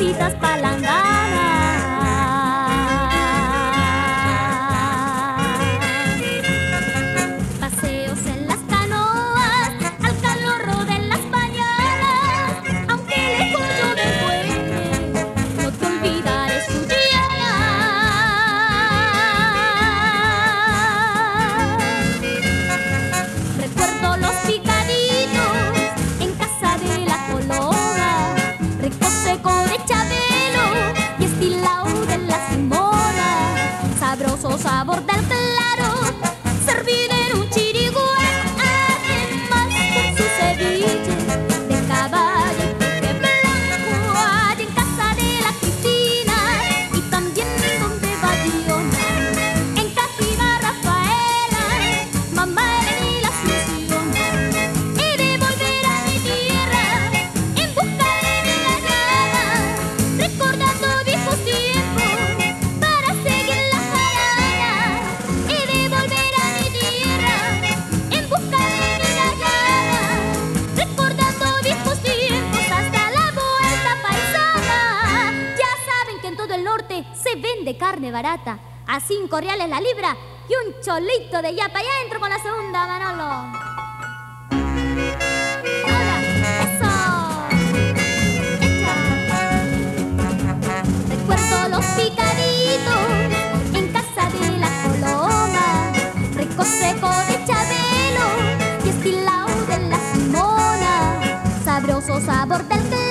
cositas para paso sabor del carne barata a cinco reales la libra y un cholito de yapa. Ya entro con la segunda, Manolo. los picaditos en casa de la coloma, rico seco de chabelo y estilao de la simona, sabroso sabor del